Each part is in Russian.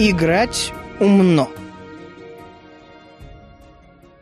Играть умно.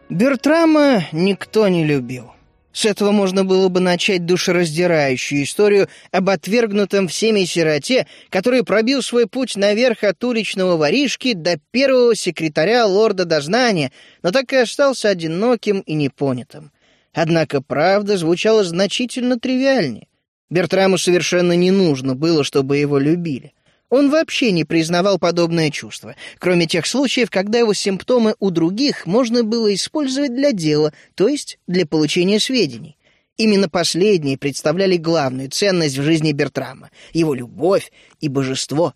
Бертрама никто не любил. С этого можно было бы начать душераздирающую историю об отвергнутом всеми сироте, который пробил свой путь наверх от уличного воришки до первого секретаря лорда дознания, но так и остался одиноким и непонятым. Однако правда звучала значительно тривиальнее. Бертраму совершенно не нужно было, чтобы его любили. Он вообще не признавал подобное чувство, кроме тех случаев, когда его симптомы у других можно было использовать для дела, то есть для получения сведений. Именно последние представляли главную ценность в жизни Бертрама — его любовь и божество.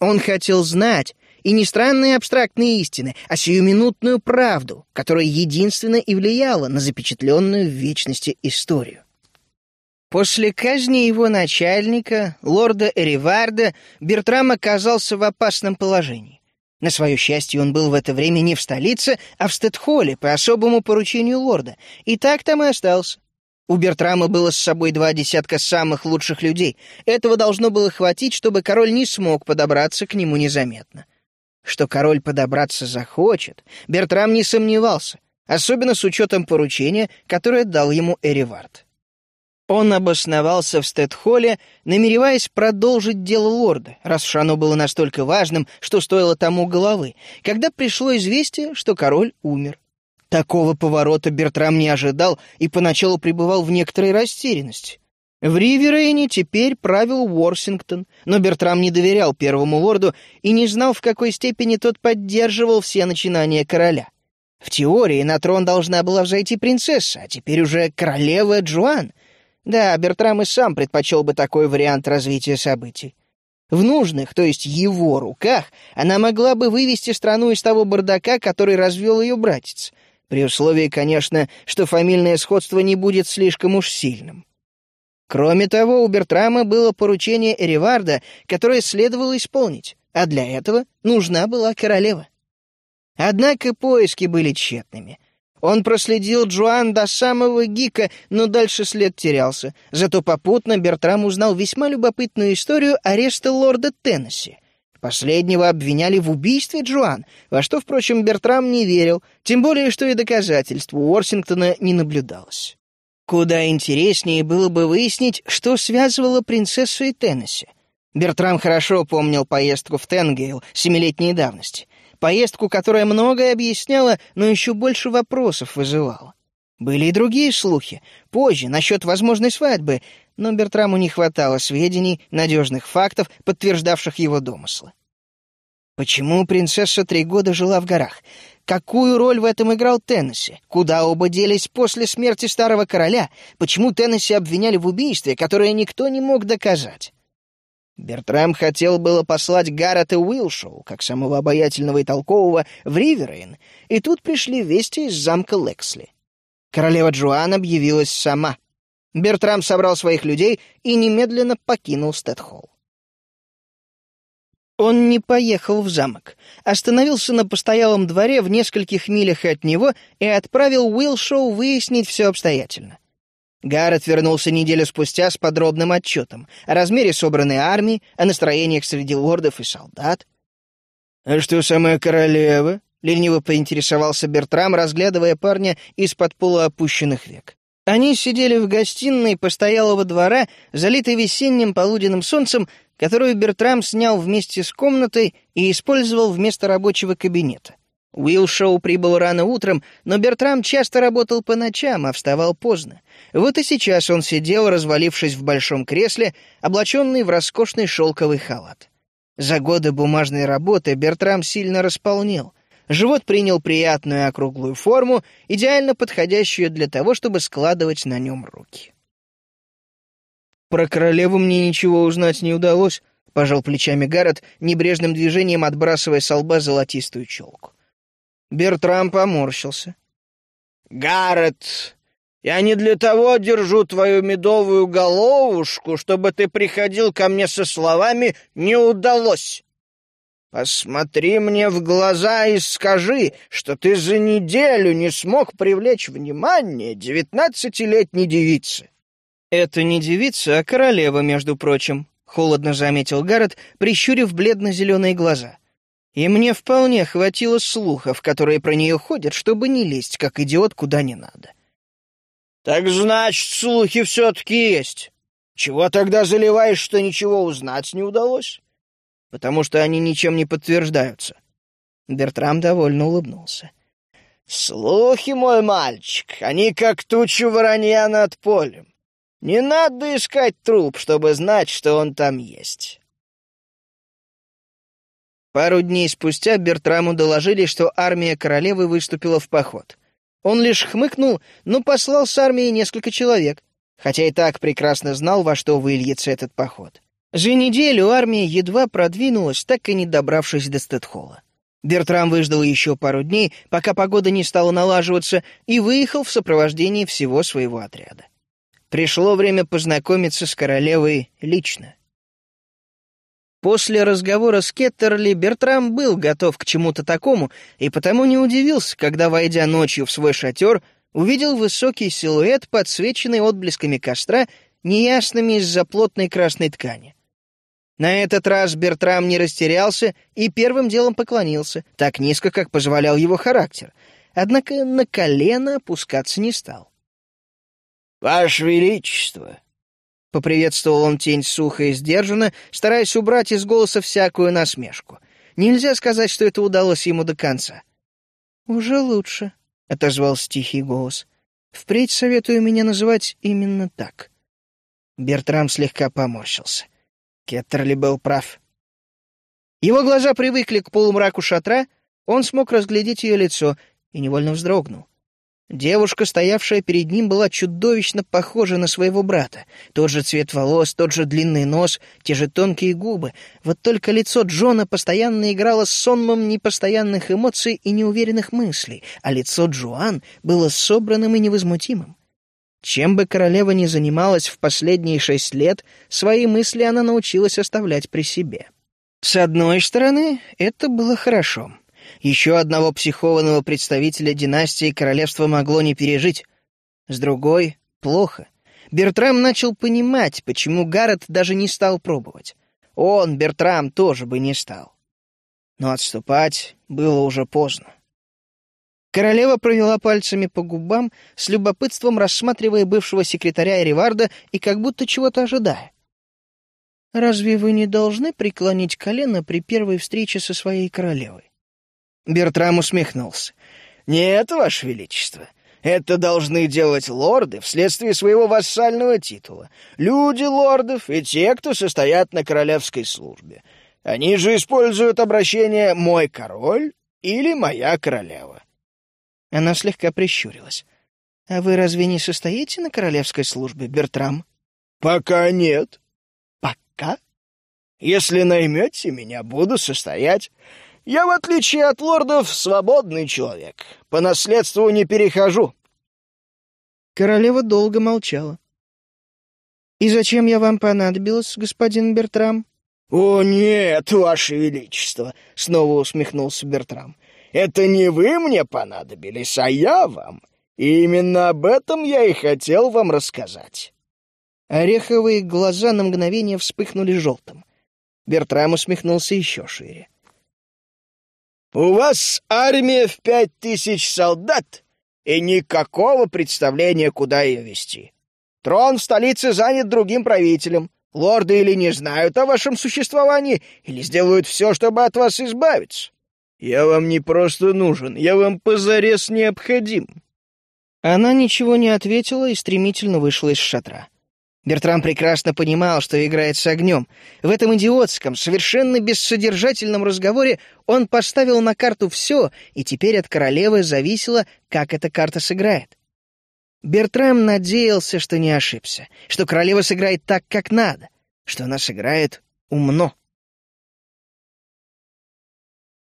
Он хотел знать, и не странные абстрактные истины, а сиюминутную правду, которая единственно и влияла на запечатленную в вечности историю. После казни его начальника, лорда Эриварда, Бертрам оказался в опасном положении. На свое счастье, он был в это время не в столице, а в Стэтхолле по особому поручению лорда, и так там и остался. У Бертрама было с собой два десятка самых лучших людей. Этого должно было хватить, чтобы король не смог подобраться к нему незаметно. Что король подобраться захочет, Бертрам не сомневался, особенно с учетом поручения, которое дал ему Эривард. Он обосновался в Стэтхолле, намереваясь продолжить дело лорда, раз уж оно было настолько важным, что стоило тому головы, когда пришло известие, что король умер. Такого поворота Бертрам не ожидал и поначалу пребывал в некоторой растерянности. В Риверейне теперь правил Уорсингтон, но Бертрам не доверял первому лорду и не знал, в какой степени тот поддерживал все начинания короля. В теории на трон должна была взойти принцесса, а теперь уже королева Джоан — да, Бертрам и сам предпочел бы такой вариант развития событий. В нужных, то есть его руках, она могла бы вывести страну из того бардака, который развел ее братец, при условии, конечно, что фамильное сходство не будет слишком уж сильным. Кроме того, у Бертрама было поручение Эриварда, которое следовало исполнить, а для этого нужна была королева. Однако поиски были тщетными. Он проследил Джоан до самого Гика, но дальше след терялся. Зато попутно Бертрам узнал весьма любопытную историю ареста лорда Теннесси. Последнего обвиняли в убийстве Джоан, во что, впрочем, Бертрам не верил, тем более, что и доказательств у Уорсингтона не наблюдалось. Куда интереснее было бы выяснить, что связывало принцессу и Теннесси. Бертрам хорошо помнил поездку в Тенгейл семилетней давности — Поездку, которая многое объясняла, но еще больше вопросов вызывала. Были и другие слухи, позже, насчет возможной свадьбы, но Бертраму не хватало сведений, надежных фактов, подтверждавших его домыслы. Почему принцесса три года жила в горах? Какую роль в этом играл Теннесси? Куда оба делись после смерти старого короля? Почему Теннесси обвиняли в убийстве, которое никто не мог доказать? Бертрам хотел было послать Гаррета Уилшоу, как самого обаятельного и толкового, в Риверейн, и тут пришли вести из замка Лексли. Королева Джоан объявилась сама. Бертрам собрал своих людей и немедленно покинул Стэтхолл. Он не поехал в замок, остановился на постоялом дворе в нескольких милях от него и отправил Уилшоу выяснить все обстоятельно. Гаррет вернулся неделю спустя с подробным отчетом о размере собранной армии, о настроениях среди лордов и солдат. «А что самая королева?» — лениво поинтересовался Бертрам, разглядывая парня из-под полуопущенных век. Они сидели в гостиной постоялого двора, залитой весенним полуденным солнцем, которую Бертрам снял вместе с комнатой и использовал вместо рабочего кабинета. Уилшоу прибыл рано утром, но Бертрам часто работал по ночам, а вставал поздно. Вот и сейчас он сидел, развалившись в большом кресле, облаченный в роскошный шелковый халат. За годы бумажной работы Бертрам сильно располнел. Живот принял приятную округлую форму, идеально подходящую для того, чтобы складывать на нем руки. «Про королеву мне ничего узнать не удалось», — пожал плечами Гаррет, небрежным движением отбрасывая с лба золотистую челку. Бертрам поморщился. «Гаррет, я не для того держу твою медовую головушку, чтобы ты приходил ко мне со словами «не удалось». Посмотри мне в глаза и скажи, что ты за неделю не смог привлечь внимание девятнадцатилетней девицы. Это не девица, а королева, между прочим, холодно заметил Гаррет, прищурив бледно-зеленые глаза. И мне вполне хватило слухов, которые про нее ходят, чтобы не лезть, как идиот, куда не надо. «Так значит, слухи все-таки есть. Чего тогда заливаешь, что ничего узнать не удалось?» «Потому что они ничем не подтверждаются». Бертрам довольно улыбнулся. «Слухи, мой мальчик, они как туча воронья над полем. Не надо искать труп, чтобы знать, что он там есть». Пару дней спустя Бертраму доложили, что армия королевы выступила в поход. Он лишь хмыкнул, но послал с армией несколько человек, хотя и так прекрасно знал, во что выльется этот поход. За неделю армия едва продвинулась, так и не добравшись до Стедхола. Бертрам выждал еще пару дней, пока погода не стала налаживаться, и выехал в сопровождении всего своего отряда. Пришло время познакомиться с королевой лично. После разговора с Кеттерли Бертрам был готов к чему-то такому, и потому не удивился, когда, войдя ночью в свой шатер, увидел высокий силуэт, подсвеченный отблесками костра, неясными из-за плотной красной ткани. На этот раз Бертрам не растерялся и первым делом поклонился, так низко, как позволял его характер, однако на колено опускаться не стал. «Ваше Величество!» Поприветствовал он тень сухо и сдержанно, стараясь убрать из голоса всякую насмешку. Нельзя сказать, что это удалось ему до конца. «Уже лучше», — отозвался тихий голос. «Впредь советую меня называть именно так». Бертрам слегка поморщился. Кеттерли был прав. Его глаза привыкли к полумраку шатра, он смог разглядеть ее лицо и невольно вздрогнул. Девушка, стоявшая перед ним, была чудовищно похожа на своего брата. Тот же цвет волос, тот же длинный нос, те же тонкие губы. Вот только лицо Джона постоянно играло с сонмом непостоянных эмоций и неуверенных мыслей, а лицо Джоан было собранным и невозмутимым. Чем бы королева ни занималась в последние шесть лет, свои мысли она научилась оставлять при себе. С одной стороны, это было хорошо — еще одного психованного представителя династии королевство могло не пережить. С другой — плохо. Бертрам начал понимать, почему Гаррет даже не стал пробовать. Он, Бертрам, тоже бы не стал. Но отступать было уже поздно. Королева провела пальцами по губам, с любопытством рассматривая бывшего секретаря Эриварда и как будто чего-то ожидая. «Разве вы не должны преклонить колено при первой встрече со своей королевой?» Бертрам усмехнулся. «Нет, Ваше Величество, это должны делать лорды вследствие своего вассального титула. Люди лордов и те, кто состоят на королевской службе. Они же используют обращение «мой король» или «моя королева». Она слегка прищурилась. «А вы разве не состоите на королевской службе, Бертрам?» «Пока нет». «Пока?» «Если наймете меня, буду состоять. Я, в отличие от лордов, свободный человек. По наследству не перехожу». Королева долго молчала. «И зачем я вам понадобилась, господин Бертрам?» «О, нет, ваше величество!» — снова усмехнулся Бертрам. «Это не вы мне понадобились, а я вам. И именно об этом я и хотел вам рассказать». Ореховые глаза на мгновение вспыхнули желтым. Бертрам усмехнулся еще шире. У вас армия в пять тысяч солдат и никакого представления, куда ее вести. Трон в столице занят другим правителем. Лорды или не знают о вашем существовании, или сделают все, чтобы от вас избавиться. Я вам не просто нужен, я вам позарез необходим». Она ничего не ответила и стремительно вышла из шатра. Бертрам прекрасно понимал, что играет с огнем. В этом идиотском, совершенно бессодержательном разговоре он поставил на карту все, и теперь от королевы зависело, как эта карта сыграет. Бертрам надеялся, что не ошибся, что королева сыграет так, как надо, что она сыграет умно.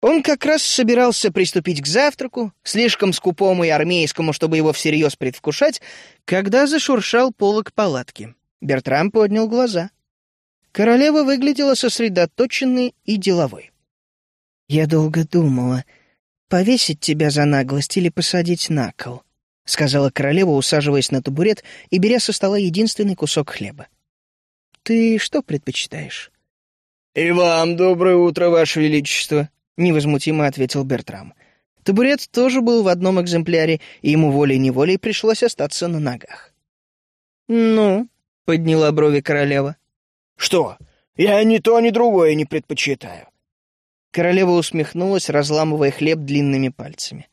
Он как раз собирался приступить к завтраку, слишком скупому и армейскому, чтобы его всерьез предвкушать, когда зашуршал полог палатки. Бертрам поднял глаза. Королева выглядела сосредоточенной и деловой. «Я долго думала, повесить тебя за наглость или посадить на кол», — сказала королева, усаживаясь на табурет и беря со стола единственный кусок хлеба. «Ты что предпочитаешь?» «И вам доброе утро, Ваше Величество», — невозмутимо ответил Бертрам. Табурет тоже был в одном экземпляре, и ему волей-неволей пришлось остаться на ногах. «Ну?» — подняла брови королева. «Что? Я ни то, ни другое не предпочитаю». Королева усмехнулась, разламывая хлеб длинными пальцами.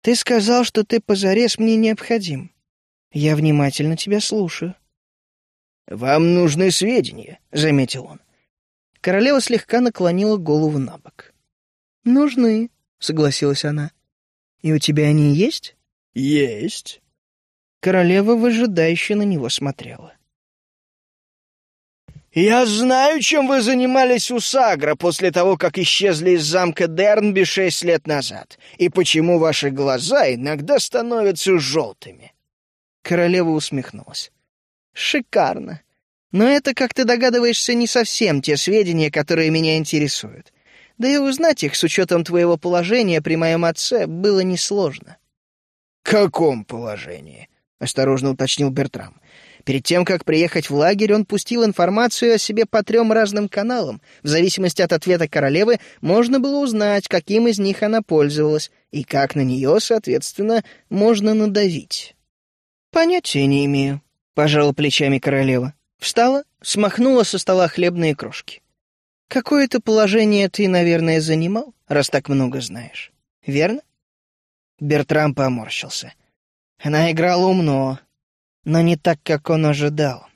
«Ты сказал, что ты позарез мне необходим. Я внимательно тебя слушаю». «Вам нужны сведения», — заметил он. Королева слегка наклонила голову на бок. «Нужны», — согласилась она. «И у тебя они есть?» «Есть». Королева выжидающе на него смотрела. «Я знаю, чем вы занимались у Сагра после того, как исчезли из замка Дернби шесть лет назад, и почему ваши глаза иногда становятся желтыми». Королева усмехнулась. «Шикарно. Но это, как ты догадываешься, не совсем те сведения, которые меня интересуют. Да и узнать их с учетом твоего положения при моем отце было несложно». «Каком положении?» — осторожно уточнил Бертрам. Перед тем, как приехать в лагерь, он пустил информацию о себе по трем разным каналам. В зависимости от ответа королевы можно было узнать, каким из них она пользовалась, и как на нее, соответственно, можно надавить. «Понятия не имею», — пожала плечами королева. Встала, смахнула со стола хлебные крошки. «Какое-то положение ты, наверное, занимал, раз так много знаешь. Верно?» Бертрам поморщился. Она играла умно, но не так, как он ожидал.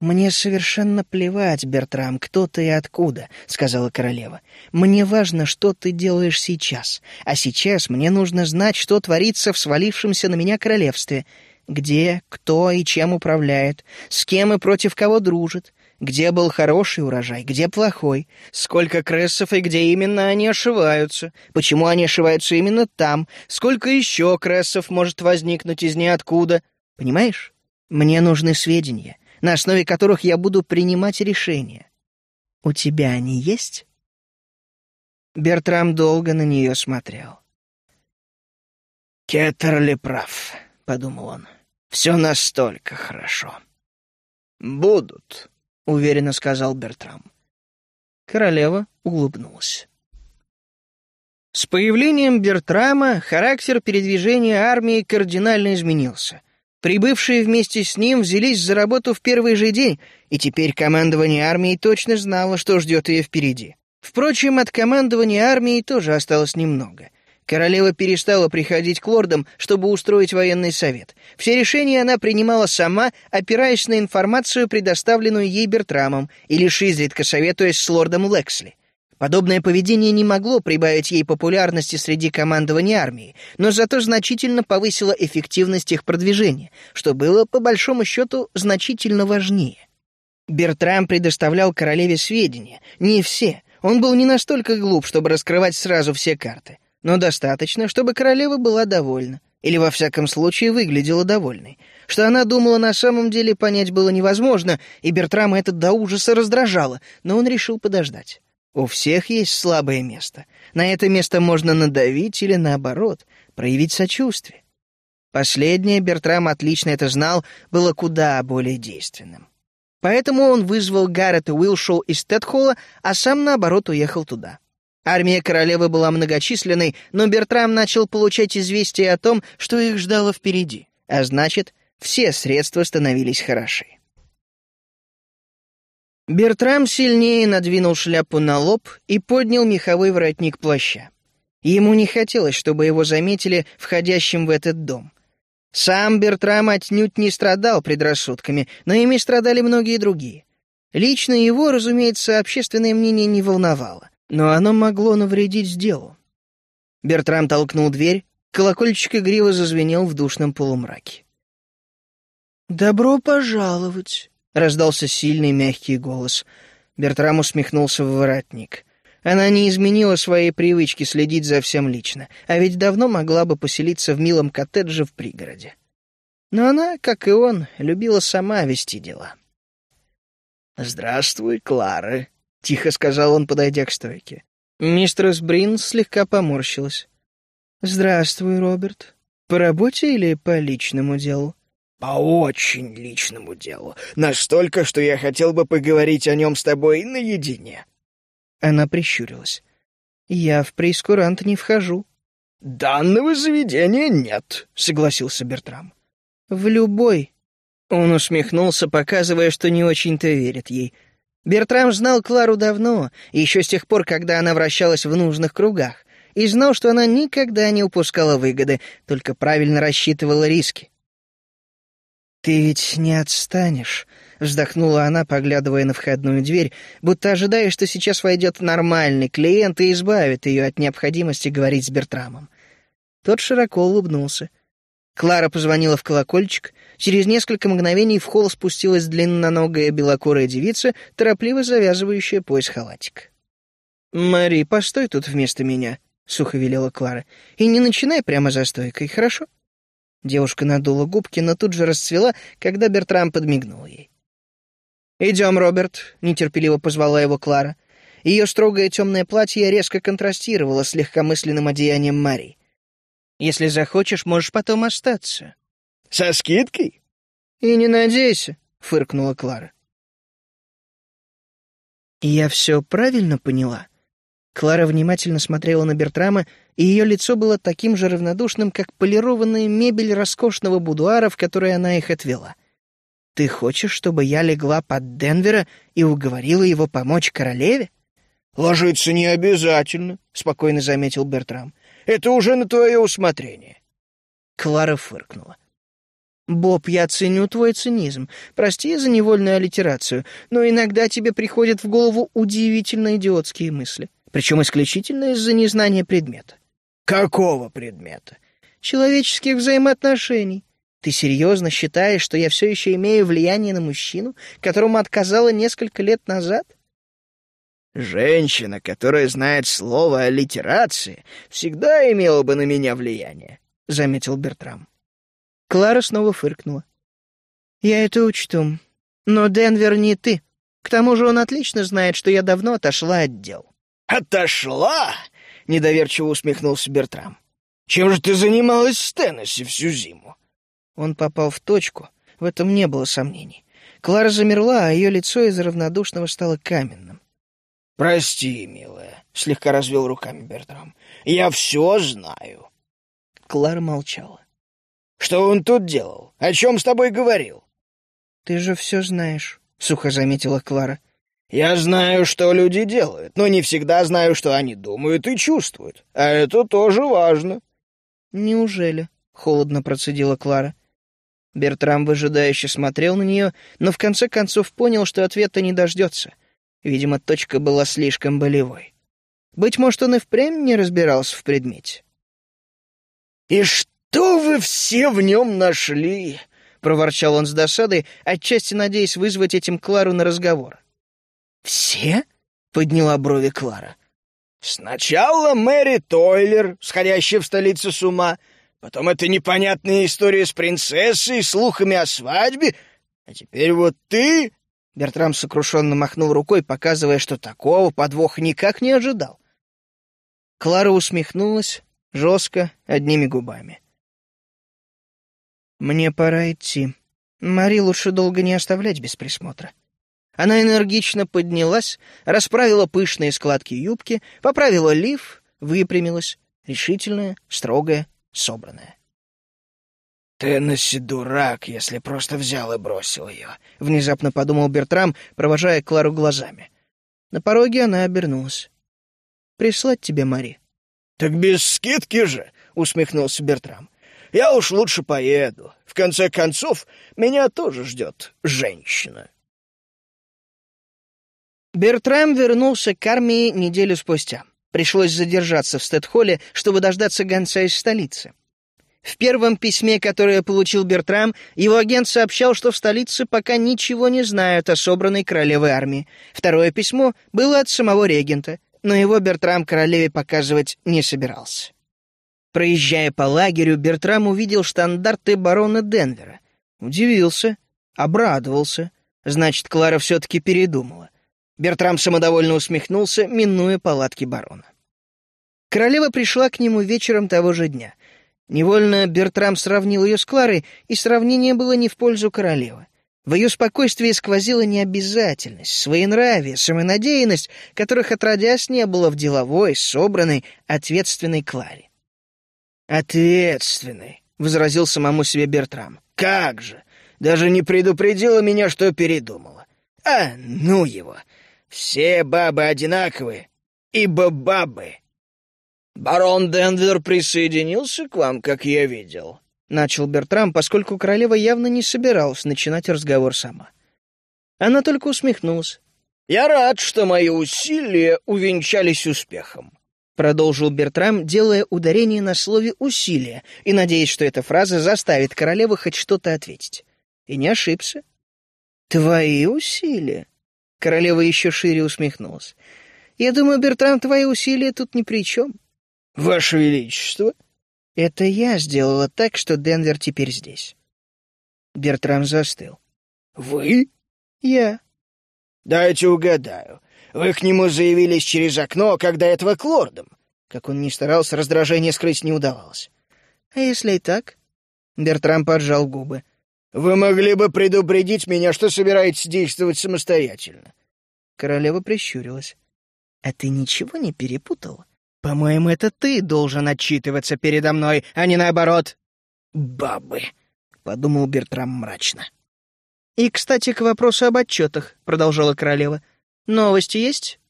«Мне совершенно плевать, Бертрам, кто ты и откуда», — сказала королева. «Мне важно, что ты делаешь сейчас. А сейчас мне нужно знать, что творится в свалившемся на меня королевстве. Где, кто и чем управляет, с кем и против кого дружит, где был хороший урожай, где плохой, сколько крессов и где именно они ошиваются, почему они ошиваются именно там, сколько еще крессов может возникнуть из ниоткуда. Понимаешь? Мне нужны сведения, на основе которых я буду принимать решения. У тебя они есть? Бертрам долго на нее смотрел. «Кеттерли прав», — подумал он. Все настолько хорошо. Будут, уверенно сказал Бертрам. Королева улыбнулась. С появлением Бертрама характер передвижения армии кардинально изменился. Прибывшие вместе с ним взялись за работу в первый же день, и теперь командование армией точно знало, что ждет ее впереди. Впрочем, от командования армией тоже осталось немного. Королева перестала приходить к лордам, чтобы устроить военный совет. Все решения она принимала сама, опираясь на информацию, предоставленную ей Бертрамом, и лишь изредка советуясь с лордом Лексли. Подобное поведение не могло прибавить ей популярности среди командования армии, но зато значительно повысило эффективность их продвижения, что было, по большому счету, значительно важнее. Бертрам предоставлял королеве сведения, не все, он был не настолько глуп, чтобы раскрывать сразу все карты но достаточно, чтобы королева была довольна, или во всяком случае выглядела довольной. Что она думала на самом деле понять было невозможно, и Бертрама это до ужаса раздражало, но он решил подождать. У всех есть слабое место. На это место можно надавить или, наоборот, проявить сочувствие. Последнее, Бертрам отлично это знал, было куда более действенным. Поэтому он вызвал Гаррета Уилшоу из Тедхолла, а сам, наоборот, уехал туда. Армия королевы была многочисленной, но Бертрам начал получать известия о том, что их ждало впереди, а значит, все средства становились хороши. Бертрам сильнее надвинул шляпу на лоб и поднял меховой воротник плаща. Ему не хотелось, чтобы его заметили входящим в этот дом. Сам Бертрам отнюдь не страдал предрассудками, но ими страдали многие другие. Лично его, разумеется, общественное мнение не волновало но оно могло навредить делу. Бертрам толкнул дверь, колокольчик игриво зазвенел в душном полумраке. «Добро пожаловать!» — раздался сильный мягкий голос. Бертрам усмехнулся в воротник. Она не изменила своей привычки следить за всем лично, а ведь давно могла бы поселиться в милом коттедже в пригороде. Но она, как и он, любила сама вести дела. «Здравствуй, Клара», — тихо сказал он, подойдя к стойке. Мистерс Брин слегка поморщилась. «Здравствуй, Роберт. По работе или по личному делу?» «По очень личному делу. Настолько, что я хотел бы поговорить о нем с тобой наедине». Она прищурилась. «Я в прейскурант не вхожу». «Данного заведения нет», — согласился Бертрам. «В любой». Он усмехнулся, показывая, что не очень-то верит ей. Бертрам знал Клару давно, еще с тех пор, когда она вращалась в нужных кругах, и знал, что она никогда не упускала выгоды, только правильно рассчитывала риски. «Ты ведь не отстанешь», — вздохнула она, поглядывая на входную дверь, будто ожидая, что сейчас войдет нормальный клиент и избавит ее от необходимости говорить с Бертрамом. Тот широко улыбнулся. Клара позвонила в колокольчик. Через несколько мгновений в холл спустилась длинноногая белокурая девица, торопливо завязывающая пояс халатик. «Мари, постой тут вместо меня», — сухо велела Клара. «И не начинай прямо за стойкой, хорошо?» Девушка надула губки, но тут же расцвела, когда Бертрам подмигнул ей. «Идем, Роберт», — нетерпеливо позвала его Клара. Ее строгое темное платье резко контрастировало с легкомысленным одеянием Марии. «Если захочешь, можешь потом остаться». «Со скидкой?» «И не надейся», — фыркнула Клара. «Я все правильно поняла?» Клара внимательно смотрела на Бертрама, и ее лицо было таким же равнодушным, как полированная мебель роскошного будуара, в который она их отвела. «Ты хочешь, чтобы я легла под Денвера и уговорила его помочь королеве?» «Ложиться не обязательно», — спокойно заметил Бертрам. «Это уже на твое усмотрение». Клара фыркнула. «Боб, я ценю твой цинизм. Прости за невольную аллитерацию, но иногда тебе приходят в голову удивительно идиотские мысли причем исключительно из-за незнания предмета. Какого предмета? Человеческих взаимоотношений. Ты серьезно считаешь, что я все еще имею влияние на мужчину, которому отказала несколько лет назад? Женщина, которая знает слово о литерации, всегда имела бы на меня влияние, — заметил Бертрам. Клара снова фыркнула. Я это учту. Но Денвер не ты. К тому же он отлично знает, что я давно отошла от дел. «Отошла?» — недоверчиво усмехнулся Бертрам. «Чем же ты занималась в Теннессе всю зиму?» Он попал в точку, в этом не было сомнений. Клара замерла, а ее лицо из равнодушного стало каменным. «Прости, милая», — слегка развел руками Бертрам. «Я все знаю». Клара молчала. «Что он тут делал? О чем с тобой говорил?» «Ты же все знаешь», — сухо заметила Клара. Я знаю, что люди делают, но не всегда знаю, что они думают и чувствуют. А это тоже важно. Неужели? Холодно процедила Клара. Бертрам выжидающе смотрел на нее, но в конце концов понял, что ответа не дождется. Видимо, точка была слишком болевой. Быть может, он и впрямь не разбирался в предмете. «И что вы все в нем нашли?» — проворчал он с досадой, отчасти надеясь вызвать этим Клару на разговор. «Все?» — подняла брови Клара. «Сначала Мэри Тойлер, сходящая в столицу с ума, потом эта непонятная история с принцессой, слухами о свадьбе, а теперь вот ты...» Бертрам сокрушенно махнул рукой, показывая, что такого подвоха никак не ожидал. Клара усмехнулась, жестко, одними губами. «Мне пора идти. Мари лучше долго не оставлять без присмотра». Она энергично поднялась, расправила пышные складки юбки, поправила лиф, выпрямилась, решительная, строгая, собранная. «Теннесси дурак, если просто взял и бросил ее», — внезапно подумал Бертрам, провожая Клару глазами. На пороге она обернулась. «Прислать тебе, Мари?» «Так без скидки же», — усмехнулся Бертрам. «Я уж лучше поеду. В конце концов, меня тоже ждет женщина». Бертрам вернулся к армии неделю спустя. Пришлось задержаться в Стэтхолле, чтобы дождаться гонца из столицы. В первом письме, которое получил Бертрам, его агент сообщал, что в столице пока ничего не знают о собранной королевой армии. Второе письмо было от самого регента, но его Бертрам королеве показывать не собирался. Проезжая по лагерю, Бертрам увидел штандарты барона Денвера. Удивился, обрадовался. Значит, Клара все-таки передумала. Бертрам самодовольно усмехнулся, минуя палатки барона. Королева пришла к нему вечером того же дня. Невольно Бертрам сравнил ее с Кларой, и сравнение было не в пользу королевы. В ее спокойствии сквозила необязательность, своенравие, самонадеянность, которых отродясь не было в деловой, собранной, ответственной Кларе. «Ответственный», — возразил самому себе Бертрам. «Как же! Даже не предупредила меня, что передумала. А, ну его! Все бабы одинаковые, ибо бабы!» «Барон Денвер присоединился к вам, как я видел», — начал Бертрам, поскольку королева явно не собиралась начинать разговор сама. Она только усмехнулась. «Я рад, что мои усилия увенчались успехом», — продолжил Бертрам, делая ударение на слове «усилия» и надеясь, что эта фраза заставит королеву хоть что-то ответить. И не ошибся. «Твои усилия?» Королева еще шире усмехнулась. «Я думаю, Бертрам, твои усилия тут ни при чем». «Ваше Величество!» Это я сделала так, что Денвер теперь здесь. Бертрам застыл. «Вы?» «Я». «Дайте угадаю. Вы к нему заявились через окно, когда этого к лордам?» Как он ни старался, раздражение скрыть не удавалось. «А если и так?» Бертрам поджал губы. «Вы могли бы предупредить меня, что собираетесь действовать самостоятельно». Королева прищурилась. «А ты ничего не перепутал? По-моему, это ты должен отчитываться передо мной, а не наоборот. Бабы, подумал Бертрам мрачно. И, кстати, к вопросу об отчетах, продолжала королева. Новости есть?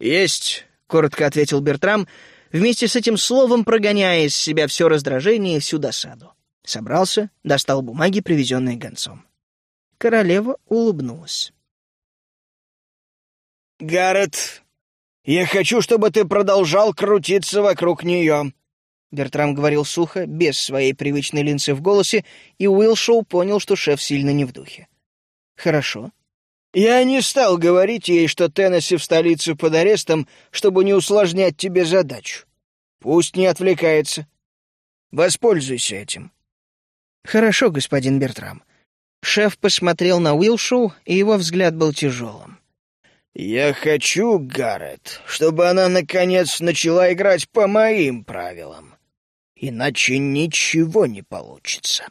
Есть, коротко ответил Бертрам, вместе с этим словом прогоняя из себя все раздражение и всю досаду. Собрался, достал бумаги, привезенные гонцом. Королева улыбнулась. «Гаррет, я хочу, чтобы ты продолжал крутиться вокруг нее». Бертрам говорил сухо, без своей привычной линцы в голосе, и Уилшоу понял, что шеф сильно не в духе. «Хорошо». «Я не стал говорить ей, что Теннесси в столице под арестом, чтобы не усложнять тебе задачу. Пусть не отвлекается. Воспользуйся этим». «Хорошо, господин Бертрам». Шеф посмотрел на Уилшоу, и его взгляд был тяжелым. «Я хочу, Гаррет, чтобы она, наконец, начала играть по моим правилам. Иначе ничего не получится».